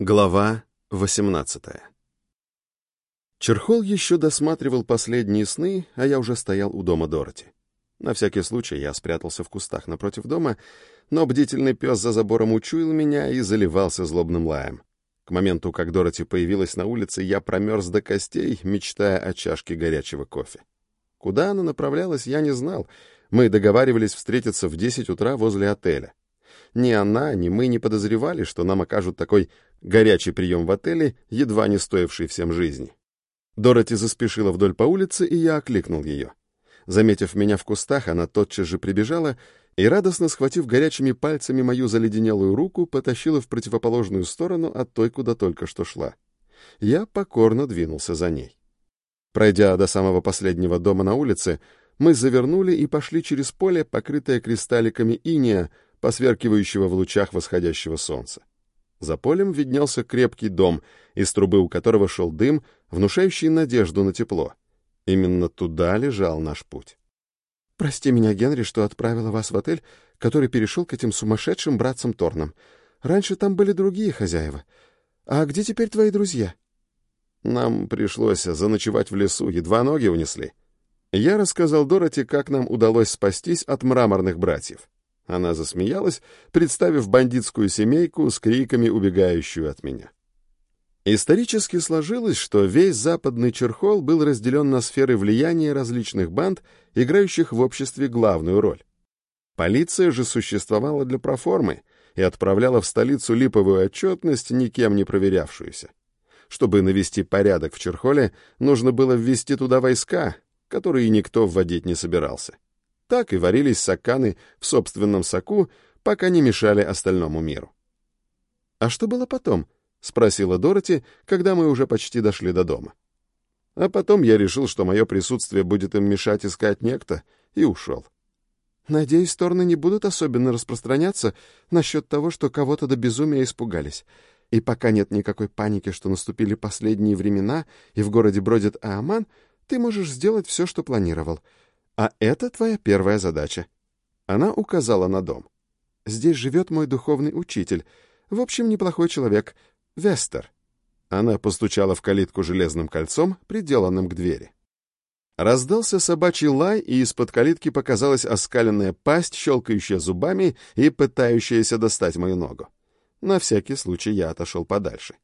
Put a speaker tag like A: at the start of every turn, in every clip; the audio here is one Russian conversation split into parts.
A: Глава 18 Черхол еще досматривал последние сны, а я уже стоял у дома Дороти. На всякий случай я спрятался в кустах напротив дома, но бдительный пес за забором учуял меня и заливался злобным лаем. К моменту, как Дороти появилась на улице, я промерз до костей, мечтая о чашке горячего кофе. Куда она направлялась, я не знал. Мы договаривались встретиться в 10 утра возле отеля. Ни она, ни мы не подозревали, что нам окажут такой горячий прием в отеле, едва не стоивший всем жизни. Дороти заспешила вдоль по улице, и я окликнул ее. Заметив меня в кустах, она тотчас же прибежала и, радостно схватив горячими пальцами мою заледенелую руку, потащила в противоположную сторону от той, куда только что шла. Я покорно двинулся за ней. Пройдя до самого последнего дома на улице, мы завернули и пошли через поле, покрытое кристалликами иния, посверкивающего в лучах восходящего солнца. За полем виднелся крепкий дом, из трубы у которого шел дым, внушающий надежду на тепло. Именно туда лежал наш путь. «Прости меня, Генри, что отправила вас в отель, который перешел к этим сумасшедшим братцам Торнам. Раньше там были другие хозяева. А где теперь твои друзья?» Нам пришлось заночевать в лесу, едва ноги унесли. Я рассказал Дороти, как нам удалось спастись от мраморных братьев. Она засмеялась, представив бандитскую семейку с криками, убегающую от меня. Исторически сложилось, что весь западный Черхол был разделен на сферы влияния различных банд, играющих в обществе главную роль. Полиция же существовала для проформы и отправляла в столицу липовую отчетность, никем не проверявшуюся. Чтобы навести порядок в Черхоле, нужно было ввести туда войска, которые никто вводить не собирался. Так и варились саканы в собственном соку, пока не мешали остальному миру. «А что было потом?» — спросила Дороти, когда мы уже почти дошли до дома. А потом я решил, что мое присутствие будет им мешать искать некто, и ушел. Надеюсь, стороны не будут особенно распространяться насчет того, что кого-то до безумия испугались. И пока нет никакой паники, что наступили последние времена, и в городе бродит Ааман, ты можешь сделать все, что планировал — а это твоя первая задача. Она указала на дом. Здесь живет мой духовный учитель. В общем, неплохой человек. Вестер. Она постучала в калитку железным кольцом, приделанным к двери. Раздался собачий лай, и из-под калитки показалась оскаленная пасть, щелкающая зубами и пытающаяся достать мою ногу. На всякий случай я отошел подальше.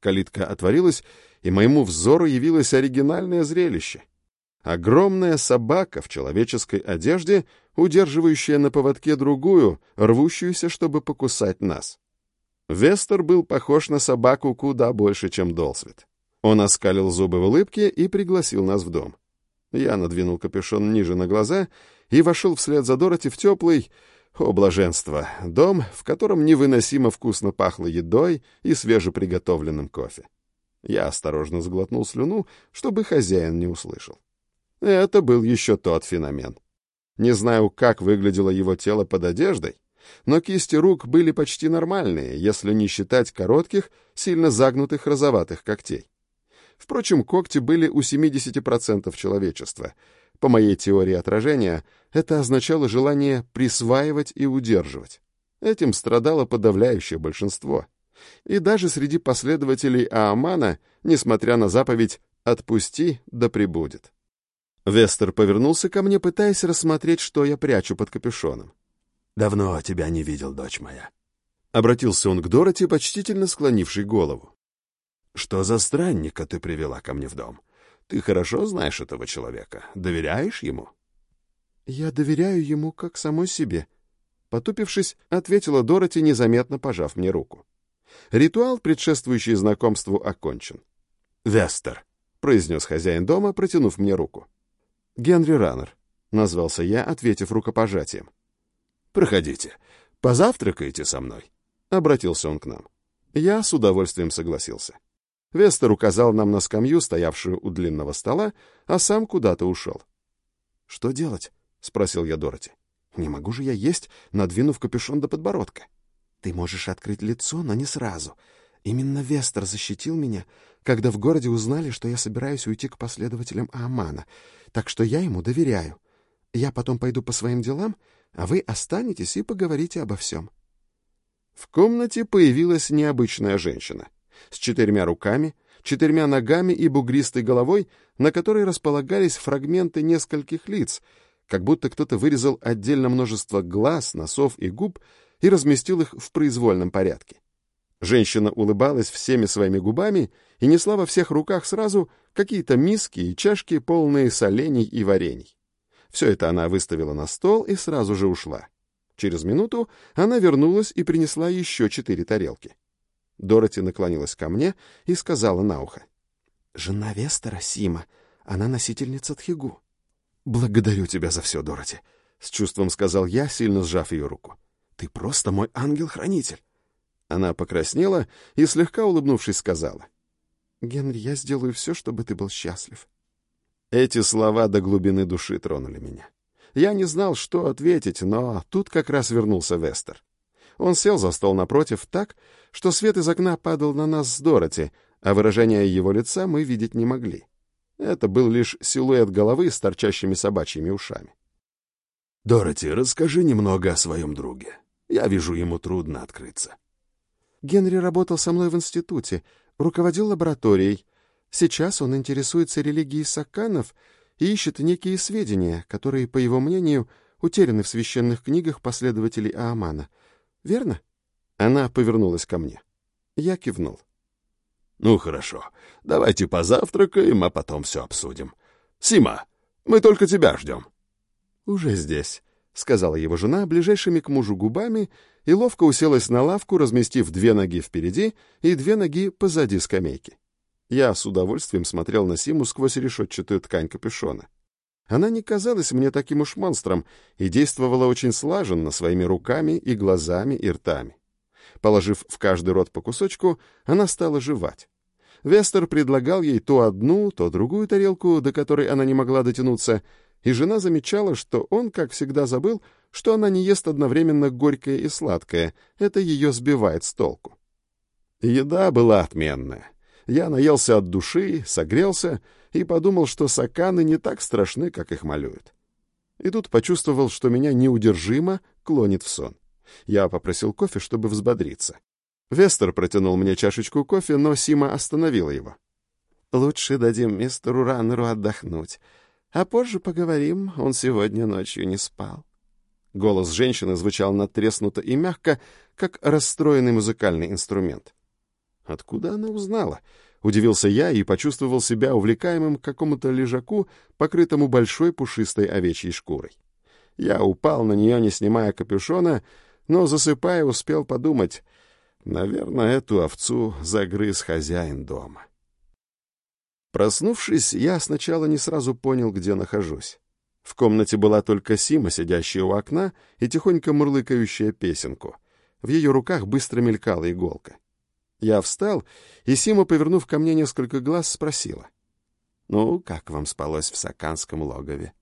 A: Калитка отворилась, и моему взору явилось оригинальное зрелище. Огромная собака в человеческой одежде, удерживающая на поводке другую, рвущуюся, чтобы покусать нас. Вестер был похож на собаку куда больше, чем Долсвит. Он оскалил зубы в улыбке и пригласил нас в дом. Я надвинул капюшон ниже на глаза и вошел вслед за Дороти в теплый, о блаженство, дом, в котором невыносимо вкусно пахло едой и свежеприготовленным кофе. Я осторожно сглотнул слюну, чтобы хозяин не услышал. Это был еще тот феномен. Не знаю, как выглядело его тело под одеждой, но кисти рук были почти нормальные, если не считать коротких, сильно загнутых розоватых когтей. Впрочем, когти были у 70% человечества. По моей теории отражения, это означало желание присваивать и удерживать. Этим страдало подавляющее большинство. И даже среди последователей Аамана, несмотря на заповедь «отпусти, да пребудет». Вестер повернулся ко мне, пытаясь рассмотреть, что я прячу под капюшоном.
B: «Давно тебя не видел, дочь моя».
A: Обратился он к Дороти, почтительно склонившей голову.
B: «Что за странника ты привела ко мне в дом? Ты хорошо знаешь этого человека. Доверяешь ему?»
A: «Я доверяю ему как самой себе», — потупившись, ответила Дороти, незаметно пожав мне руку. Ритуал, предшествующий знакомству, окончен.
B: «Вестер», — произнес хозяин дома, протянув мне руку.
A: Генри Раннер», — назвался я, ответив рукопожатием.
B: «Проходите. Позавтракайте со мной», — обратился он к нам.
A: Я с удовольствием согласился. Вестер указал нам на скамью, стоявшую у длинного стола, а сам куда-то ушел. «Что делать?» — спросил я Дороти. «Не могу же я есть, надвинув капюшон до подбородка. Ты можешь открыть лицо, но не сразу. Именно Вестер защитил меня, когда в городе узнали, что я собираюсь уйти к последователям Аамана, так что я ему доверяю. Я потом пойду по своим делам, а вы останетесь и поговорите обо всем». В комнате появилась необычная женщина с четырьмя руками, четырьмя ногами и бугристой головой, на которой располагались фрагменты нескольких лиц, как будто кто-то вырезал отдельно множество глаз, носов и губ и разместил их в произвольном порядке. Женщина улыбалась всеми своими губами и несла во всех руках сразу какие-то миски и чашки, полные солений и варений. Все это она выставила на стол и сразу же ушла. Через минуту она вернулась и принесла еще четыре тарелки. Дороти наклонилась ко мне и сказала на ухо. «Жена Вестера, Сима, она носительница Тхигу». «Благодарю тебя за все, Дороти», — с чувством сказал я, сильно сжав ее руку. «Ты просто мой ангел-хранитель». Она покраснела и, слегка улыбнувшись, сказала. «Генри, я сделаю все, чтобы ты был счастлив». Эти слова до глубины души тронули меня. Я не знал, что ответить, но тут как раз вернулся Вестер. Он сел за стол напротив так, что свет из окна падал на нас с Дороти, а выражение его лица мы видеть не могли. Это был лишь силуэт головы с торчащими собачьими ушами.
B: «Дороти, расскажи немного о своем друге. Я вижу, ему трудно открыться».
C: Генри работал со мной в институте, руководил лабораторией. Сейчас он интересуется религией сакканов и ищет некие сведения, которые, по его мнению, утеряны в священных книгах последователей Аамана. Верно?
A: Она повернулась ко мне. Я кивнул.
B: «Ну, хорошо. Давайте позавтракаем, а потом все обсудим. Сима, мы только тебя ждем».
A: «Уже здесь», — сказала его жена ближайшими к мужу губами и ловко уселась на лавку, разместив две ноги впереди и две ноги позади скамейки. Я с удовольствием смотрел на Симу сквозь решетчатую ткань капюшона. Она не казалась мне таким уж монстром и действовала очень слаженно своими руками и глазами и ртами. Положив в каждый рот по кусочку, она стала жевать. Вестер предлагал ей то одну, то другую тарелку, до которой она не могла дотянуться, и жена замечала, что он, как всегда, забыл, что она не ест одновременно горькое и сладкое, это ее сбивает с толку. Еда была отменная. Я наелся от души, согрелся и подумал, что саканы не так страшны, как их малюют. И тут почувствовал, что меня неудержимо клонит в сон. Я попросил кофе, чтобы взбодриться. Вестер протянул мне чашечку кофе, но Сима остановила его. «Лучше дадим мистеру Раннеру отдохнуть, а позже поговорим, он сегодня ночью не спал». Голос женщины звучал натреснуто и мягко, как расстроенный музыкальный инструмент. Откуда она узнала? Удивился я и почувствовал себя увлекаемым к какому-то лежаку, покрытому большой пушистой овечьей шкурой. Я упал на нее, не снимая капюшона, но, засыпая, успел подумать, наверное, эту овцу загрыз хозяин дома. Проснувшись, я сначала не сразу понял, где нахожусь. В комнате была только Сима, сидящая у окна и тихонько мурлыкающая песенку. В ее руках быстро мелькала иголка. Я встал, и Сима, повернув ко мне несколько глаз, спросила. «Ну, как вам спалось в Саканском логове?»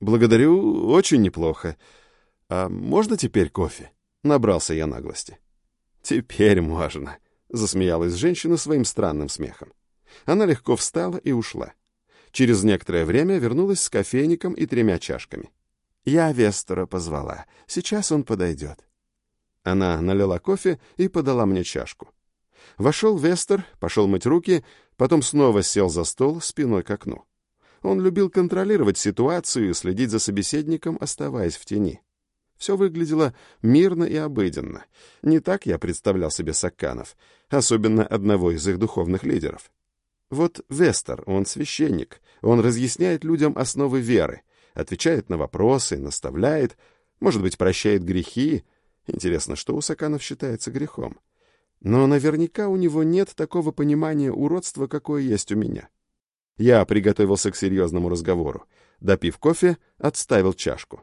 A: «Благодарю, очень неплохо. А можно теперь кофе?» — набрался я наглости. «Теперь можно», — засмеялась женщина своим странным смехом. Она легко встала и ушла. Через некоторое время вернулась с кофейником и тремя чашками. «Я Вестера позвала. Сейчас он подойдет». Она налила кофе и подала мне чашку. Вошел Вестер, пошел мыть руки, потом снова сел за стол спиной к окну. Он любил контролировать ситуацию и следить за собеседником, оставаясь в тени. Все выглядело мирно и обыденно. Не так я представлял себе Сакканов, особенно одного из их духовных лидеров. Вот Вестер, он священник, он разъясняет людям основы веры, отвечает на вопросы, наставляет, может быть, прощает грехи. Интересно, что у Саканов считается грехом? Но наверняка у него нет такого понимания уродства, какое есть у меня. Я приготовился к серьезному разговору. Допив кофе, отставил чашку.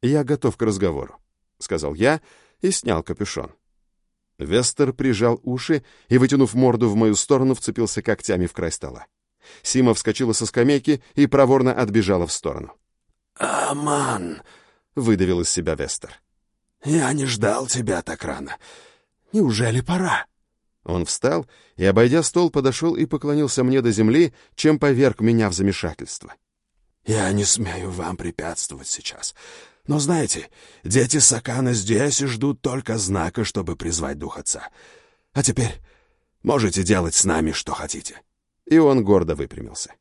A: «Я готов к разговору», — сказал я и снял капюшон. Вестер прижал уши и, вытянув морду в мою сторону, вцепился когтями в край стола. Сима вскочила со скамейки и проворно отбежала в сторону.
B: «Аман!»
A: — выдавил из себя Вестер.
B: «Я не ждал тебя так рано. Неужели пора?»
A: Он встал и, обойдя стол, подошел и поклонился мне до земли, чем поверг меня в замешательство.
B: «Я не смею вам препятствовать сейчас. Но знаете, дети Сакана здесь и ждут только знака, чтобы призвать дух отца. А теперь можете делать с нами, что хотите».
A: И он гордо выпрямился.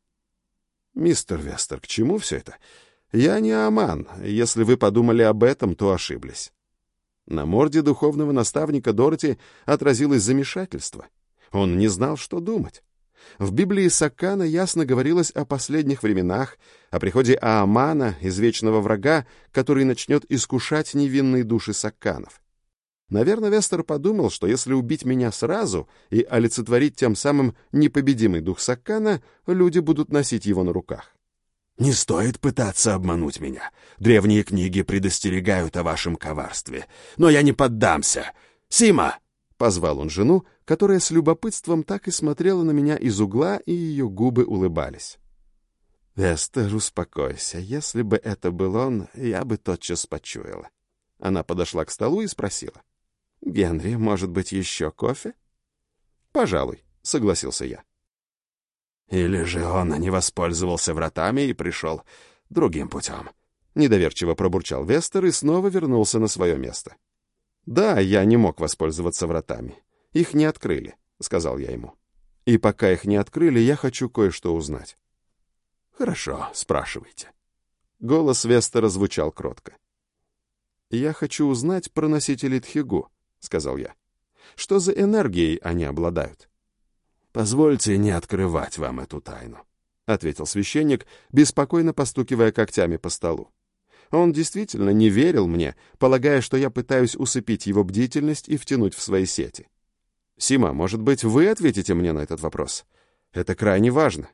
A: «Мистер Вестер, к чему все это? Я не Аман. Если вы подумали об этом, то ошиблись». На морде духовного наставника Дороти отразилось замешательство. Он не знал, что думать. В Библии Саккана ясно говорилось о последних временах, о приходе Аамана, извечного врага, который начнет искушать невинные души Сакканов. Наверное, Вестер подумал, что если убить меня сразу и олицетворить тем самым непобедимый дух Саккана, люди будут носить его на руках.
B: «Не стоит пытаться обмануть меня. Древние книги предостерегают о вашем коварстве. Но я не поддамся. Сима!»
A: — позвал он жену, которая с любопытством так и смотрела на меня из угла, и ее губы улыбались. «Вестер, успокойся. Если бы это был он, я бы тотчас почуяла». Она подошла к столу и спросила. «Генри, может быть, еще кофе?» «Пожалуй», — согласился я.
B: Или же он не воспользовался вратами и пришел другим путем.
A: Недоверчиво пробурчал Вестер и снова вернулся на свое место. «Да, я не мог воспользоваться вратами. Их не открыли», — сказал я ему. «И пока их не открыли, я хочу кое-что узнать».
B: «Хорошо, спрашивайте».
A: Голос Вестера звучал кротко. «Я хочу узнать про носителей Тхигу», — сказал я. «Что за энергией они обладают?»
B: «Позвольте не открывать вам эту тайну», —
A: ответил священник, беспокойно постукивая когтями по столу. Он действительно не верил мне, полагая, что я пытаюсь усыпить его бдительность и втянуть в свои сети. «Сима, может быть, вы ответите мне на этот вопрос? Это крайне важно».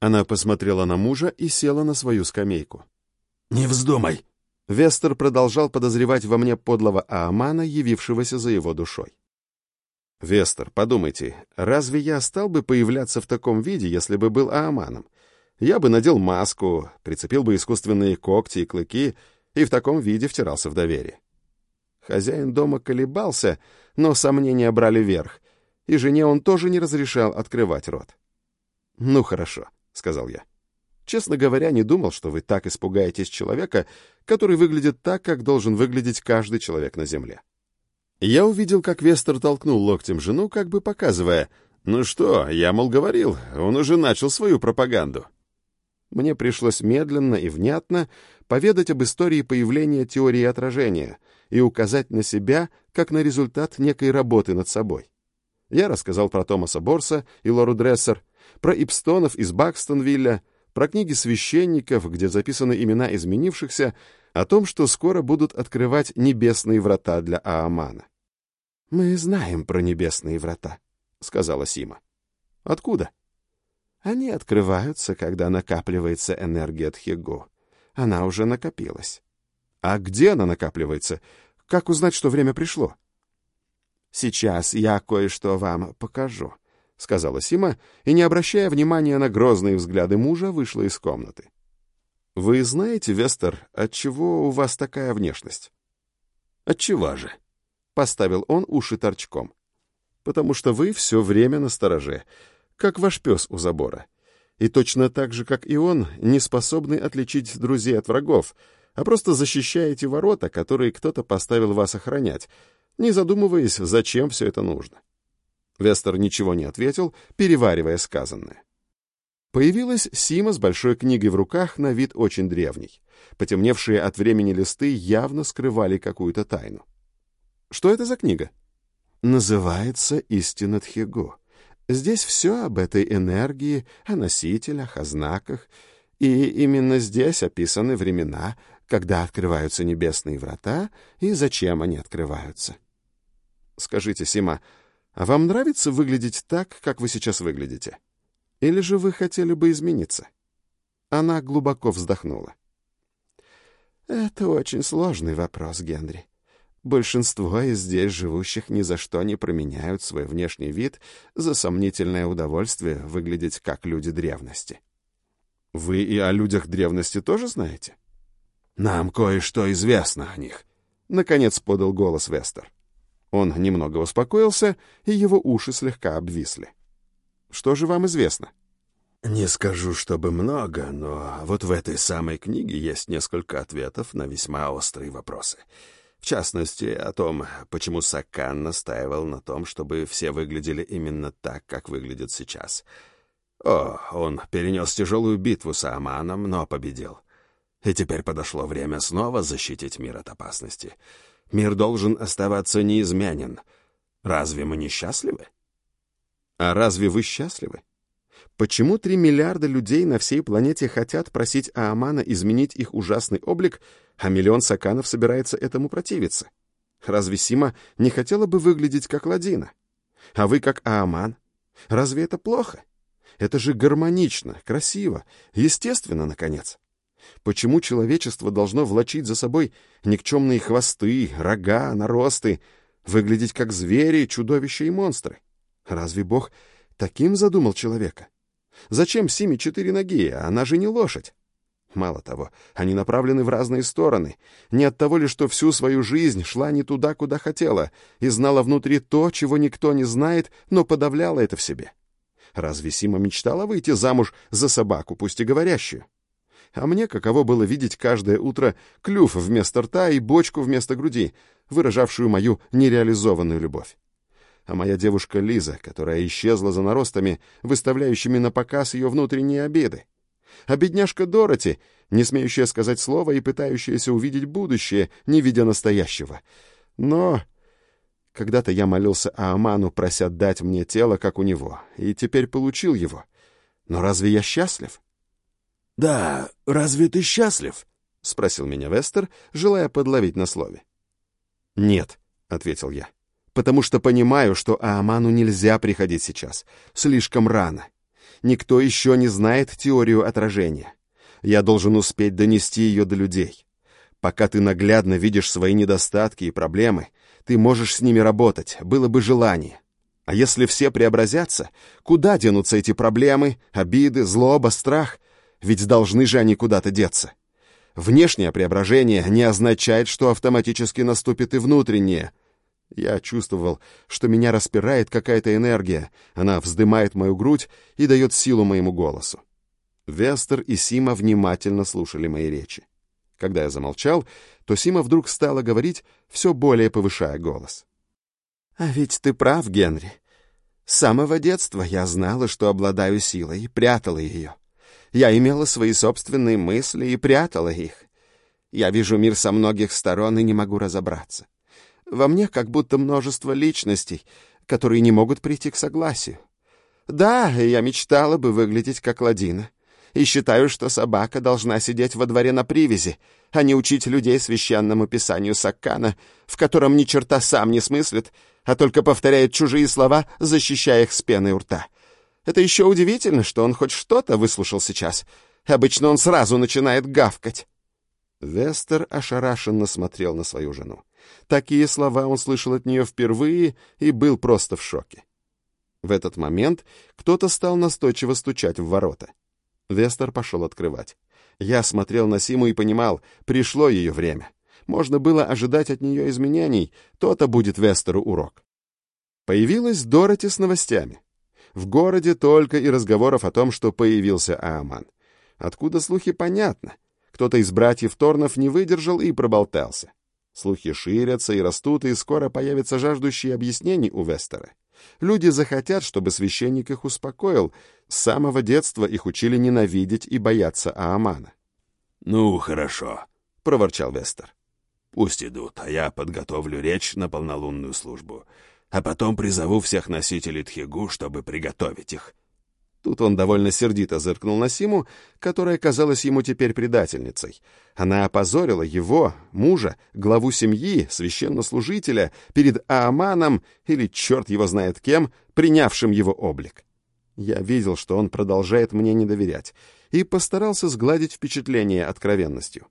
A: Она посмотрела на мужа и села на свою скамейку.
B: «Не вздумай!»
A: Вестер продолжал подозревать во мне подлого Аамана, явившегося за его душой. Вестер, подумайте, разве я стал бы появляться в таком виде, если бы был Ааманом? Я бы надел маску, прицепил бы искусственные когти и клыки и в таком виде втирался в доверие. Хозяин дома колебался, но сомнения брали верх, и жене он тоже не разрешал открывать рот. «Ну хорошо», — сказал я. «Честно говоря, не думал, что вы так испугаетесь человека, который выглядит так, как должен выглядеть каждый человек на земле». Я увидел, как Вестер толкнул локтем жену, как бы показывая, «Ну что, я, мол, говорил, он уже начал свою пропаганду». Мне пришлось медленно и внятно поведать об истории появления теории отражения и указать на себя как на результат некой работы над собой. Я рассказал про Томаса Борса и Лору Дрессер, про Ипстонов из Бакстонвилля, про книги священников, где записаны имена изменившихся, о том, что скоро будут открывать небесные врата для Аамана. «Мы знаем про небесные врата», — сказала Сима. «Откуда?» «Они открываются, когда накапливается энергия Тхигу. Она уже накопилась». «А где она накапливается? Как узнать, что время пришло?» «Сейчас я кое-что вам покажу», — сказала Сима, и, не обращая внимания на грозные взгляды мужа, вышла из комнаты. «Вы знаете, Вестер, отчего у вас такая внешность?»
B: «Отчего же?»
A: Поставил он уши торчком. «Потому что вы все время на стороже, как ваш пес у забора. И точно так же, как и он, не способны отличить друзей от врагов, а просто защищаете ворота, которые кто-то поставил вас охранять, не задумываясь, зачем все это нужно». Вестер ничего не ответил, переваривая сказанное. Появилась Сима с большой книгой в руках, на вид очень древний. Потемневшие от времени листы явно скрывали какую-то тайну. Что это за книга? Называется «Истина Тхигу». Здесь все об этой энергии, о носителях, о знаках. И именно здесь описаны времена, когда открываются небесные врата и зачем они открываются. Скажите, Сима, а вам нравится выглядеть так, как вы сейчас выглядите? Или же вы хотели бы измениться? Она глубоко вздохнула. Это очень сложный вопрос, Генри. Большинство из здесь живущих ни за что не променяют свой внешний вид за сомнительное удовольствие выглядеть как люди древности. Вы и о людях древности тоже знаете?
B: Нам кое-что известно о них, —
A: наконец подал голос Вестер. Он немного успокоился, и его уши слегка обвисли. Что же вам известно?
B: Не скажу, чтобы много, но вот в этой самой книге есть несколько ответов на весьма острые вопросы. В частности, о том, почему Сакан настаивал на том, чтобы все выглядели именно так, как выглядят сейчас. О, он перенес тяжелую битву с Аманом, но победил. И теперь подошло время снова защитить мир от опасности. Мир должен оставаться неизменен. Разве мы не счастливы?
A: А разве вы счастливы? Почему три миллиарда людей на всей планете хотят просить Аамана изменить их ужасный облик, а миллион саканов собирается этому противиться? Разве Сима не хотела бы выглядеть как Ладина? А вы как Ааман? Разве это плохо? Это же гармонично, красиво, естественно, наконец. Почему человечество должно влачить за собой никчемные хвосты, рога, наросты, выглядеть как звери, чудовища и монстры? Разве Бог таким задумал человека? Зачем Симе четыре ноги, она же не лошадь? Мало того, они направлены в разные стороны. Не от того ли, что всю свою жизнь шла не туда, куда хотела, и знала внутри то, чего никто не знает, но подавляла это в себе. Разве Сима мечтала выйти замуж за собаку, пусть и говорящую? А мне каково было видеть каждое утро клюв вместо рта и бочку вместо груди, выражавшую мою нереализованную любовь а моя девушка Лиза, которая исчезла за наростами, выставляющими на показ ее внутренние обиды. А бедняжка Дороти, не смеющая сказать слово и пытающаяся увидеть будущее, не видя настоящего. Но когда-то я молился Ааману, прося дать мне тело, как у него, и теперь получил его. Но разве я счастлив?
B: — Да, разве ты счастлив?
A: — спросил меня Вестер, желая подловить на слове. — Нет, — ответил я потому что понимаю, что Ааману нельзя приходить сейчас. Слишком рано. Никто еще не знает теорию отражения. Я должен успеть донести ее до людей. Пока ты наглядно видишь свои недостатки и проблемы, ты можешь с ними работать, было бы желание. А если все преобразятся, куда денутся эти проблемы, обиды, злоба, страх? Ведь должны же они куда-то деться. Внешнее преображение не означает, что автоматически наступит и внутреннее — я чувствовал, что меня распирает какая-то энергия. Она вздымает мою грудь и дает силу моему голосу. Вестер и Сима внимательно слушали мои речи. Когда я замолчал, то Сима вдруг стала говорить, все более повышая голос. «А ведь ты прав, Генри. С самого детства я знала, что обладаю силой, и прятала ее. Я имела свои собственные мысли и прятала их. Я вижу мир со многих сторон и не могу разобраться. Во мне как будто множество личностей, которые не могут прийти к согласию. Да, я мечтала бы выглядеть как Ладина. И считаю, что собака должна сидеть во дворе на привязи, а не учить людей священному писанию Саккана, в котором ни черта сам не смыслит, а только повторяет чужие слова, защищая их с пеной у рта. Это еще удивительно, что он хоть что-то выслушал сейчас. Обычно он сразу начинает гавкать. Вестер ошарашенно смотрел на свою жену. Такие слова он слышал от нее впервые и был просто в шоке. В этот момент кто-то стал настойчиво стучать в ворота. Вестер пошел открывать. Я смотрел на Симу и понимал, пришло ее время. Можно было ожидать от нее изменений, то-то будет Вестеру урок. Появилась Дороти с новостями. В городе только и разговоров о том, что появился Ааман. Откуда слухи, понятно. Кто-то из братьев Торнов не выдержал и проболтался. Слухи ширятся и растут, и скоро появятся жаждущие объяснений у Вестера. Люди захотят, чтобы священник их успокоил. С самого детства их учили ненавидеть и бояться Аамана.
B: «Ну, хорошо», — проворчал Вестер. «Пусть идут, а я подготовлю речь на полнолунную службу, а потом призову всех носителей Тхигу, чтобы приготовить их.
A: Тут он довольно сердито зыркнул на Симу, которая казалась ему теперь предательницей. Она опозорила его, мужа, главу семьи, священнослужителя, перед Ааманом или черт его знает кем, принявшим его облик. Я видел, что он продолжает мне не доверять, и постарался сгладить впечатление откровенностью.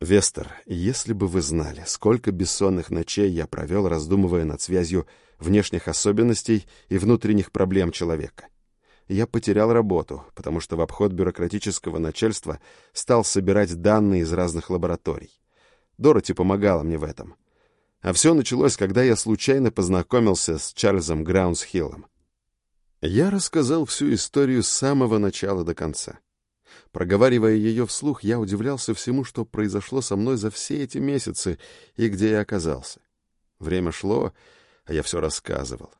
A: «Вестер, если бы вы знали, сколько бессонных ночей я провел, раздумывая над связью внешних особенностей и внутренних проблем человека» я потерял работу, потому что в обход бюрократического начальства стал собирать данные из разных лабораторий. Дороти помогала мне в этом. А все началось, когда я случайно познакомился с Чарльзом Граунсхиллом. Я рассказал всю историю с самого начала до конца. Проговаривая ее вслух, я удивлялся всему, что произошло со мной за все эти месяцы и где я оказался. Время шло, а я все рассказывал.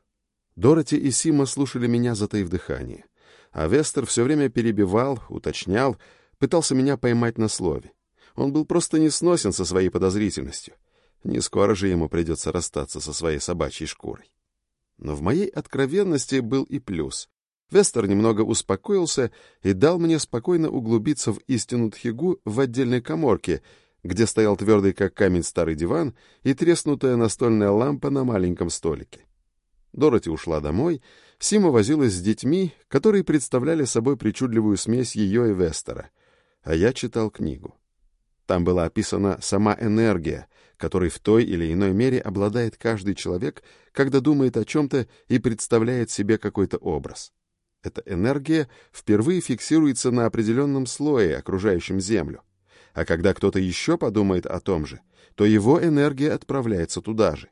A: Дороти и Сима слушали меня, затаив дыхание. А Вестер все время перебивал, уточнял, пытался меня поймать на слове. Он был просто несносен со своей подозрительностью. Не скоро же ему придется расстаться со своей собачьей шкурой. Но в моей откровенности был и плюс. Вестер немного успокоился и дал мне спокойно углубиться в истину Тхигу в отдельной коморке, где стоял твердый как камень старый диван и треснутая настольная лампа на маленьком столике. Дороти ушла домой, Сима возилась с детьми, которые представляли собой причудливую смесь ее и Вестера, а я читал книгу. Там была описана сама энергия, которой в той или иной мере обладает каждый человек, когда думает о чем-то и представляет себе какой-то образ. Эта энергия впервые фиксируется на определенном слое, окружающем Землю. А когда кто-то еще подумает о том же, то его энергия отправляется туда же.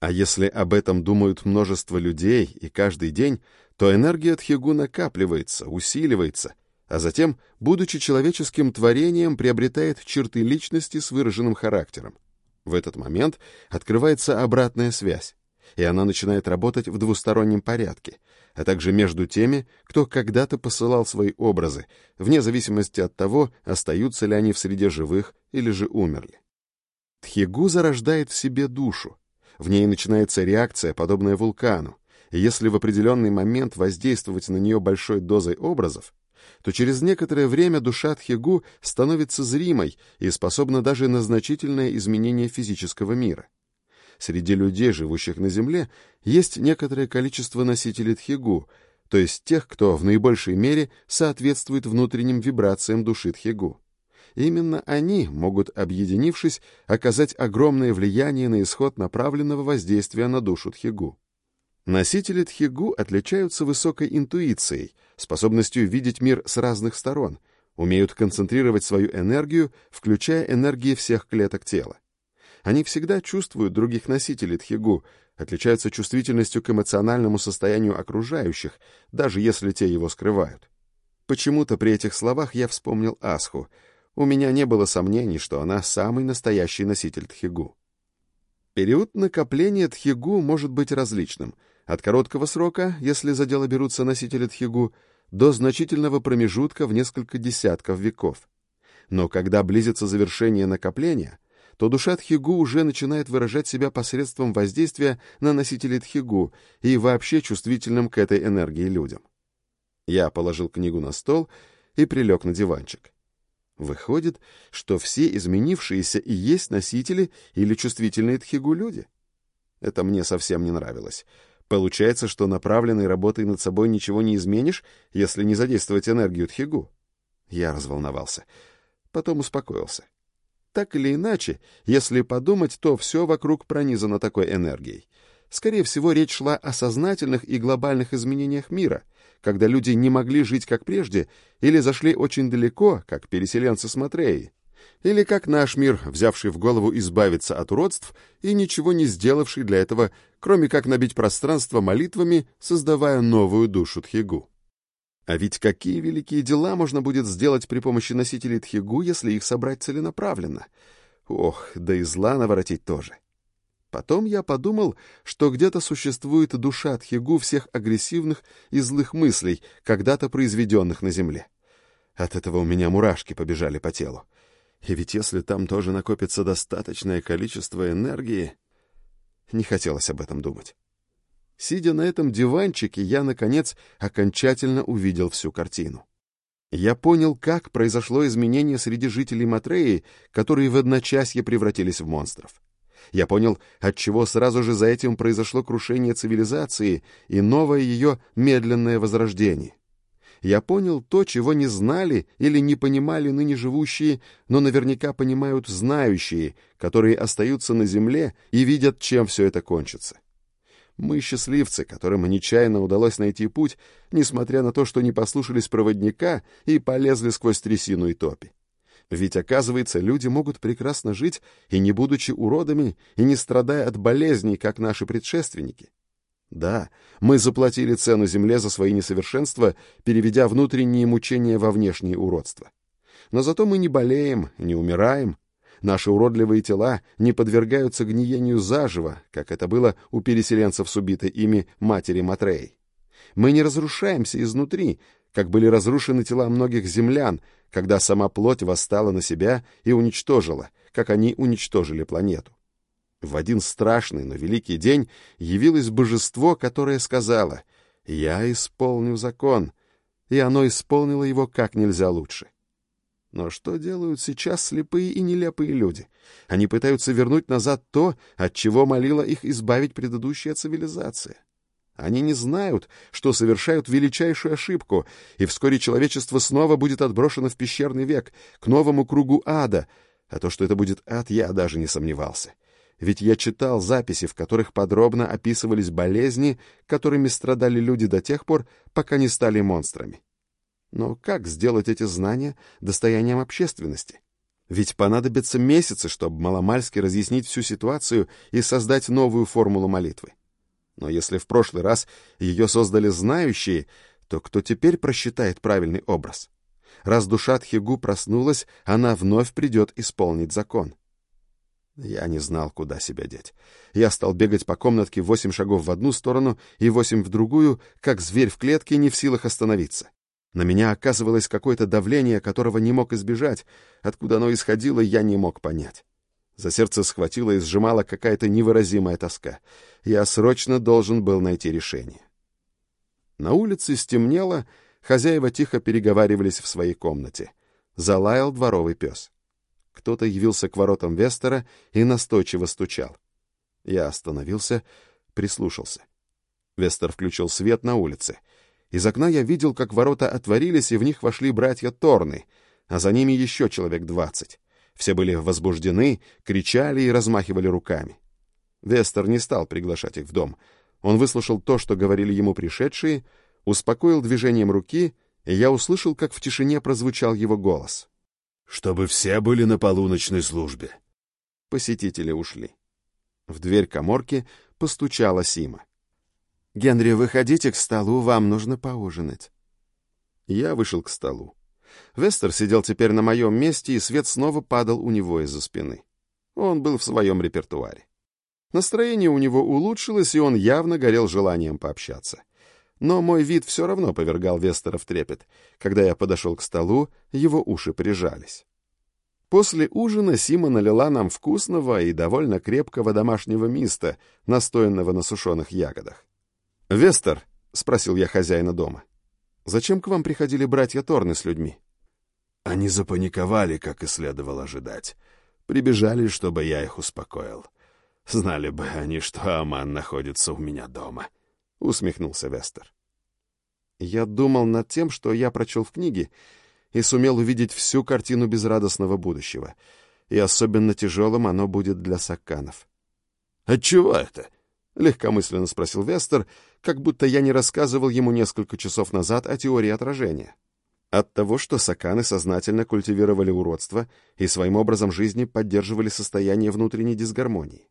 A: А если об этом думают множество людей и каждый день, то энергия Тхигу накапливается, усиливается — а затем, будучи человеческим творением, приобретает черты личности с выраженным характером. В этот момент открывается обратная связь, и она начинает работать в двустороннем порядке, а также между теми, кто когда-то посылал свои образы, вне зависимости от того, остаются ли они в среде живых или же умерли. Тхигу зарождает в себе душу. В ней начинается реакция, подобная вулкану, и если в определенный момент воздействовать на нее большой дозой образов, то через некоторое время душа Тхигу становится зримой и способна даже на значительное изменение физического мира. Среди людей, живущих на Земле, есть некоторое количество носителей Тхигу, то есть тех, кто в наибольшей мере соответствует внутренним вибрациям души Тхигу. Именно они могут, объединившись, оказать огромное влияние на исход направленного воздействия на душу Тхигу. Носители тхигу отличаются высокой интуицией, способностью видеть мир с разных сторон, умеют концентрировать свою энергию, включая энергии всех клеток тела. Они всегда чувствуют других носителей тхигу, отличаются чувствительностью к эмоциональному состоянию окружающих, даже если те его скрывают. Почему-то при этих словах я вспомнил Асху. У меня не было сомнений, что она самый настоящий носитель тхигу. Период накопления тхигу может быть различным — от короткого срока, если за дело берутся носители тхигу, до значительного промежутка в несколько десятков веков. Но когда близится завершение накопления, то душа тхигу уже начинает выражать себя посредством воздействия на носителей тхигу и вообще чувствительным к этой энергии людям. Я положил книгу на стол и прилег на диванчик. Выходит, что все изменившиеся и есть носители или чувствительные тхигу люди. Это мне совсем не нравилось. Получается, что направленной работой над собой ничего не изменишь, если не задействовать энергию Тхигу. Я разволновался. Потом успокоился. Так или иначе, если подумать, то все вокруг пронизано такой энергией. Скорее всего, речь шла о сознательных и глобальных изменениях мира, когда люди не могли жить как прежде или зашли очень далеко, как переселенцы с Матреи. Или как наш мир, взявший в голову избавиться от уродств и ничего не сделавший для этого, кроме как набить пространство молитвами, создавая новую душу Тхигу. А ведь какие великие дела можно будет сделать при помощи носителей Тхигу, если их собрать целенаправленно? Ох, да и зла наворотить тоже. Потом я подумал, что где-то существует душа Тхигу всех агрессивных и злых мыслей, когда-то произведенных на Земле. От этого у меня мурашки побежали по телу. И ведь если там тоже накопится достаточное количество энергии... Не хотелось об этом думать. Сидя на этом диванчике, я, наконец, окончательно увидел всю картину. Я понял, как произошло изменение среди жителей Матреи, которые в одночасье превратились в монстров. Я понял, отчего сразу же за этим произошло крушение цивилизации и новое ее медленное возрождение я понял то, чего не знали или не понимали ныне живущие, но наверняка понимают знающие, которые остаются на земле и видят, чем все это кончится. Мы счастливцы, которым нечаянно удалось найти путь, несмотря на то, что не послушались проводника и полезли сквозь трясину и топи. Ведь, оказывается, люди могут прекрасно жить и не будучи уродами, и не страдая от болезней, как наши предшественники. Да, мы заплатили цену земле за свои несовершенства, переведя внутренние мучения во внешние уродства. Но зато мы не болеем, не умираем. Наши уродливые тела не подвергаются гниению заживо, как это было у переселенцев с убитой ими матери Матреей. Мы не разрушаемся изнутри, как были разрушены тела многих землян, когда сама плоть восстала на себя и уничтожила, как они уничтожили планету. В один страшный, но великий день явилось божество, которое сказала «Я исполню закон», и оно исполнило его как нельзя лучше. Но что делают сейчас слепые и нелепые люди? Они пытаются вернуть назад то, от чего молила их избавить предыдущая цивилизация. Они не знают, что совершают величайшую ошибку, и вскоре человечество снова будет отброшено в пещерный век, к новому кругу ада, а то, что это будет ад, я даже не сомневался. Ведь я читал записи, в которых подробно описывались болезни, которыми страдали люди до тех пор, пока не стали монстрами. Но как сделать эти знания достоянием общественности? Ведь понадобятся месяцы, чтобы маломальски разъяснить всю ситуацию и создать новую формулу молитвы. Но если в прошлый раз ее создали знающие, то кто теперь просчитает правильный образ? Раз душа Тхигу проснулась, она вновь придет исполнить закон. Я не знал, куда себя деть. Я стал бегать по комнатке восемь шагов в одну сторону и восемь в другую, как зверь в клетке, не в силах остановиться. На меня оказывалось какое-то давление, которого не мог избежать. Откуда оно исходило, я не мог понять. За сердце схватила и сжимала какая-то невыразимая тоска. Я срочно должен был найти решение. На улице стемнело, хозяева тихо переговаривались в своей комнате. Залаял дворовый пес. Кто-то явился к воротам Вестера и настойчиво стучал. Я остановился, прислушался. Вестер включил свет на улице. Из окна я видел, как ворота отворились, и в них вошли братья Торны, а за ними еще человек двадцать. Все были возбуждены, кричали и размахивали руками. Вестер не стал приглашать их в дом. Он выслушал то, что говорили ему пришедшие, успокоил движением руки, и я услышал, как в тишине прозвучал его голос.
B: «Чтобы все были на полуночной службе».
A: Посетители ушли. В дверь коморки постучала Сима. «Генри, выходите к столу, вам нужно поужинать». Я вышел к столу. Вестер сидел теперь на моем месте, и свет снова падал у него из-за спины. Он был в своем репертуаре. Настроение у него улучшилось, и он явно горел желанием пообщаться. Но мой вид все равно повергал Вестера в трепет. Когда я подошел к столу, его уши прижались. После ужина Сима налила нам вкусного и довольно крепкого домашнего миста, настоянного на сушеных ягодах. «Вестер», — спросил я хозяина дома, — «зачем к вам приходили братья Торны с людьми?»
B: Они запаниковали, как и следовало ожидать. Прибежали, чтобы я их успокоил. Знали бы они, что Аман находится у меня дома. Усмехнулся Вестер.
A: Я думал над тем, что я прочел в книге, и сумел увидеть всю картину безрадостного будущего. И особенно тяжелым оно будет для сакканов.
B: «Отчего это?»
A: — легкомысленно спросил Вестер, как будто я не рассказывал ему несколько часов назад о теории отражения. От того, что саканы сознательно культивировали уродство и своим образом жизни поддерживали состояние внутренней дисгармонии.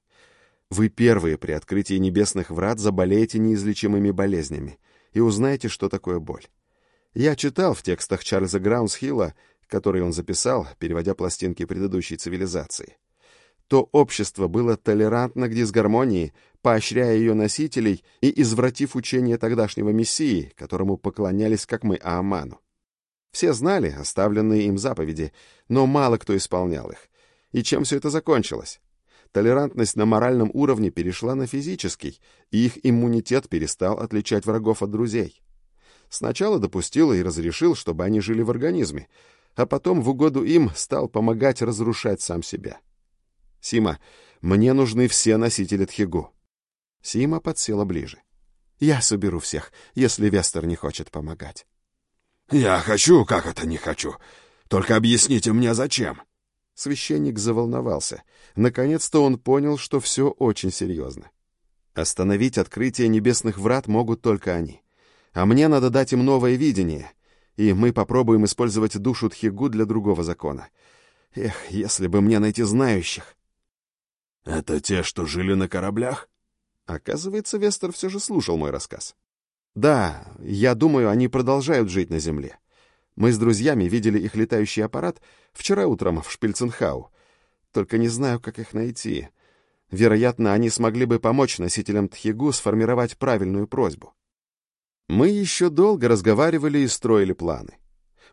A: Вы первые при открытии небесных врат заболеете неизлечимыми болезнями и узнаете, что такое боль. Я читал в текстах Чарльза Граунсхилла, которые он записал, переводя пластинки предыдущей цивилизации. То общество было толерантно к дисгармонии, поощряя ее носителей и извратив учение тогдашнего мессии, которому поклонялись, как мы, Ааману. Все знали оставленные им заповеди, но мало кто исполнял их. И чем все это закончилось? Толерантность на моральном уровне перешла на физический, и их иммунитет перестал отличать врагов от друзей. Сначала допустил и разрешил, чтобы они жили в организме, а потом в угоду им стал помогать разрушать сам себя. «Сима, мне нужны все носители Тхигу». Сима подсела ближе. «Я соберу всех, если Вестер не хочет помогать».
B: «Я хочу, как это не хочу. Только объясните мне, зачем».
A: Священник заволновался. Наконец-то он понял, что все очень серьезно. Остановить открытие небесных врат могут только они. А мне надо дать им новое видение, и мы попробуем использовать душу Тхигу для другого закона. Эх, если бы мне найти знающих.
B: Это те, что жили на кораблях?
A: Оказывается, Вестер все же слушал мой рассказ.
C: Да, я думаю, они продолжают жить на Земле. Мы с друзьями видели их летающий аппарат вчера утром в Шпильценхау. Только не знаю, как их найти. Вероятно, они смогли бы помочь носителям Тхигу сформировать правильную просьбу. Мы еще долго разговаривали и строили планы.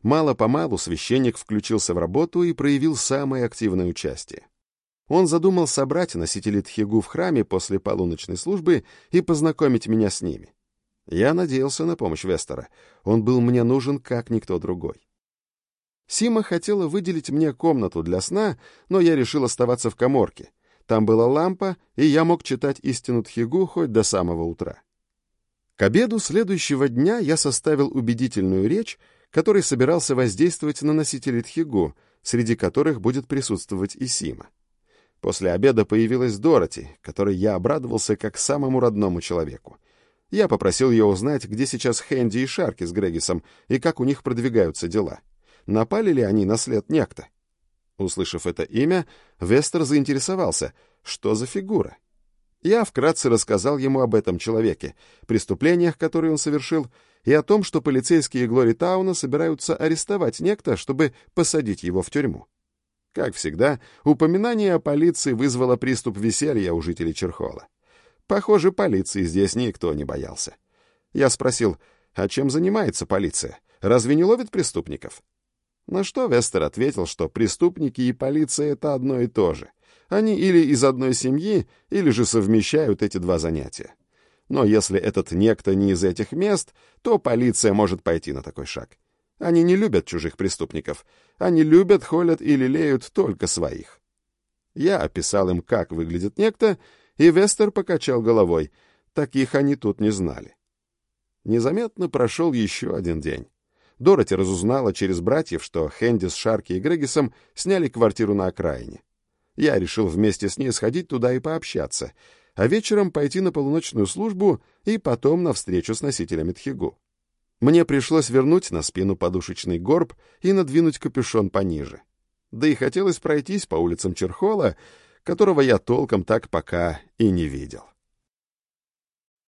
C: Мало-помалу священник включился в работу и проявил самое активное участие. Он задумал собрать носителей Тхигу в храме после полуночной службы и познакомить меня с ними. Я надеялся на помощь Вестера. Он был мне нужен, как никто другой. Сима хотела выделить мне комнату для сна, но я решил оставаться в коморке. Там была лампа, и я мог читать истину Тхигу хоть до самого утра. К обеду следующего дня я составил убедительную речь, которой собирался воздействовать на носителей Тхигу, среди которых будет присутствовать и Сима. После обеда появилась Дороти, которой я обрадовался как самому родному человеку. Я попросил ее узнать, где сейчас Хэнди и Шарки с Грегисом, и как у них продвигаются дела. Напали ли они на след некто? Услышав это имя, Вестер заинтересовался, что за фигура. Я вкратце рассказал ему об этом человеке, преступлениях, которые он совершил, и о том, что полицейские Глори Тауна собираются арестовать некто, чтобы посадить его в тюрьму. Как всегда, упоминание о полиции вызвало приступ веселья у жителей Черхола. Похоже, полиции здесь никто не боялся. Я спросил, а чем занимается полиция? Разве не ловит преступников? На что Вестер ответил, что преступники и полиция — это одно и то же. Они или из одной семьи, или же совмещают эти два занятия. Но если этот некто не из этих мест, то полиция может пойти на такой шаг. Они не любят чужих преступников. Они любят, холят и лелеют только своих. Я описал им, как выглядит некто, и Вестер покачал головой. Таких они тут не знали. Незаметно прошел еще один день. Дороти разузнала через братьев, что Хэнди с Шарки и Грегисом сняли квартиру на окраине. Я решил вместе с ней сходить туда и пообщаться, а вечером пойти на полуночную службу и потом на встречу с носителями Тхигу. Мне пришлось вернуть на спину подушечный горб и надвинуть капюшон пониже. Да и хотелось пройтись по улицам Черхола, которого я толком так пока и не видел.